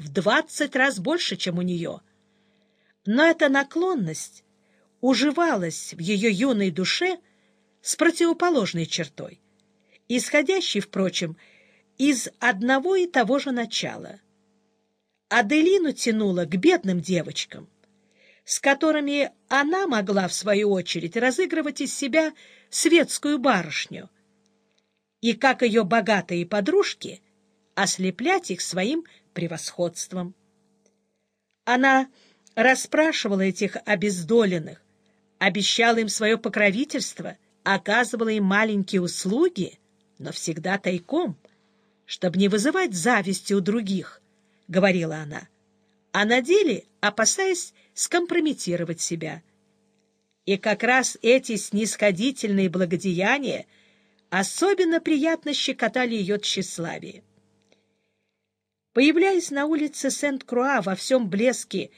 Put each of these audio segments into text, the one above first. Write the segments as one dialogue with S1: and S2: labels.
S1: в двадцать раз больше, чем у нее. Но эта наклонность уживалась в ее юной душе с противоположной чертой, исходящей, впрочем, из одного и того же начала. Аделину тянуло к бедным девочкам, с которыми она могла, в свою очередь, разыгрывать из себя светскую барышню, и, как ее богатые подружки, ослеплять их своим превосходством. Она расспрашивала этих обездоленных, обещала им свое покровительство, оказывала им маленькие услуги, но всегда тайком, чтобы не вызывать зависти у других, — говорила она, а на деле опасаясь скомпрометировать себя. И как раз эти снисходительные благодеяния особенно приятно щекотали ее тщеславие. Появляясь на улице Сент-Круа во всем блеске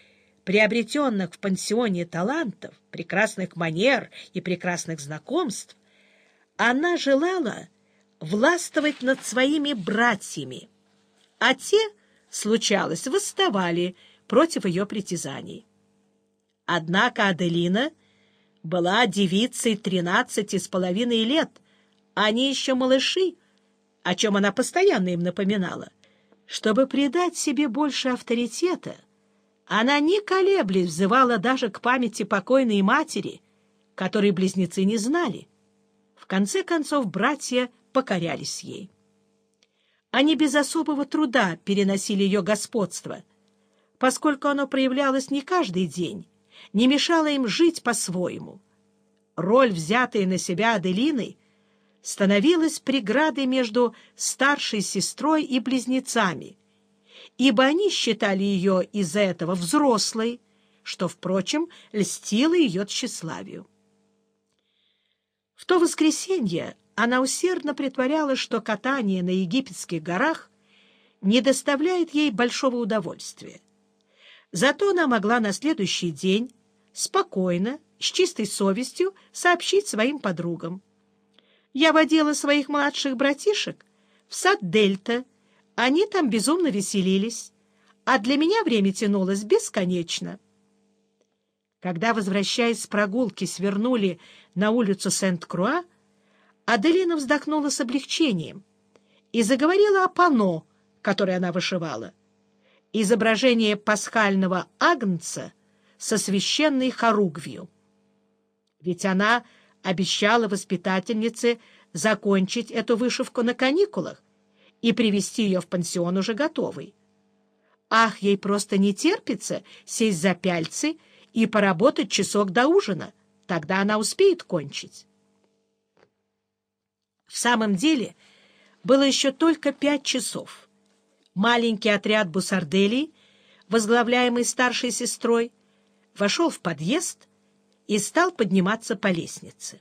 S1: приобретенных в пансионе талантов, прекрасных манер и прекрасных знакомств, она желала властвовать над своими братьями, а те, случалось, восставали против ее притязаний. Однако Аделина была девицей тринадцати с половиной лет, а они еще малыши, о чем она постоянно им напоминала — чтобы придать себе больше авторитета, она не колеблясь взывала даже к памяти покойной матери, которой близнецы не знали. В конце концов, братья покорялись ей. Они без особого труда переносили ее господство, поскольку оно проявлялось не каждый день, не мешало им жить по-своему. Роль, взятая на себя Аделиной, становилась преградой между старшей сестрой и близнецами, ибо они считали ее из-за этого взрослой, что, впрочем, льстило ее тщеславию. В то воскресенье она усердно притворяла, что катание на египетских горах не доставляет ей большого удовольствия. Зато она могла на следующий день спокойно, с чистой совестью сообщить своим подругам. Я водила своих младших братишек в сад Дельта. Они там безумно веселились, а для меня время тянулось бесконечно. Когда, возвращаясь с прогулки, свернули на улицу Сент-Круа, Аделина вздохнула с облегчением и заговорила о пано, которое она вышивала. Изображение пасхального агнца со священной хоругвью. Ведь она обещала воспитательнице закончить эту вышивку на каникулах и привести ее в пансион уже готовой. Ах, ей просто не терпится сесть за пяльцы и поработать часок до ужина. Тогда она успеет кончить. В самом деле было еще только пять часов. Маленький отряд бусарделей, возглавляемый старшей сестрой, вошел в подъезд — и стал подниматься по лестнице.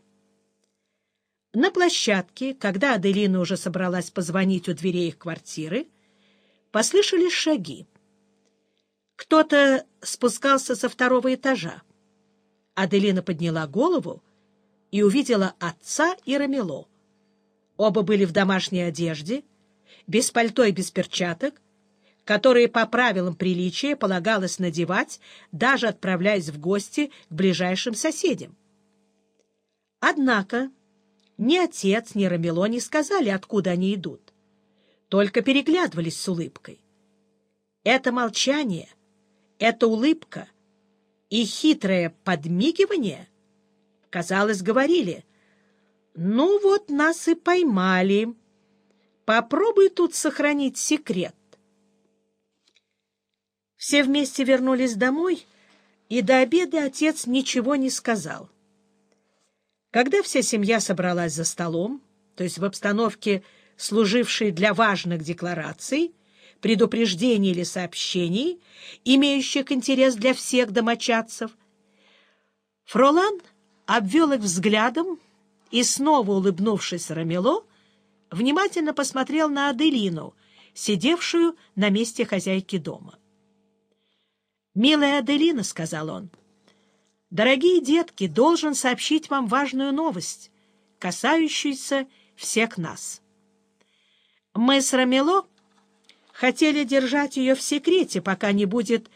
S1: На площадке, когда Аделина уже собралась позвонить у дверей их квартиры, послышались шаги. Кто-то спускался со второго этажа. Аделина подняла голову и увидела отца и Рамело. Оба были в домашней одежде, без пальто и без перчаток, которые по правилам приличия полагалось надевать, даже отправляясь в гости к ближайшим соседям. Однако ни отец, ни Рамело не сказали, откуда они идут, только переглядывались с улыбкой. Это молчание, эта улыбка и хитрое подмигивание, казалось, говорили, «Ну вот нас и поймали. Попробуй тут сохранить секрет». Все вместе вернулись домой, и до обеда отец ничего не сказал. Когда вся семья собралась за столом, то есть в обстановке, служившей для важных деклараций, предупреждений или сообщений, имеющих интерес для всех домочадцев, Фролан обвел их взглядом и, снова улыбнувшись Рамело, внимательно посмотрел на Аделину, сидевшую на месте хозяйки дома. «Милая Аделина», — сказал он, — «дорогие детки, должен сообщить вам важную новость, касающуюся всех нас. Мы с Рамело хотели держать ее в секрете, пока не будет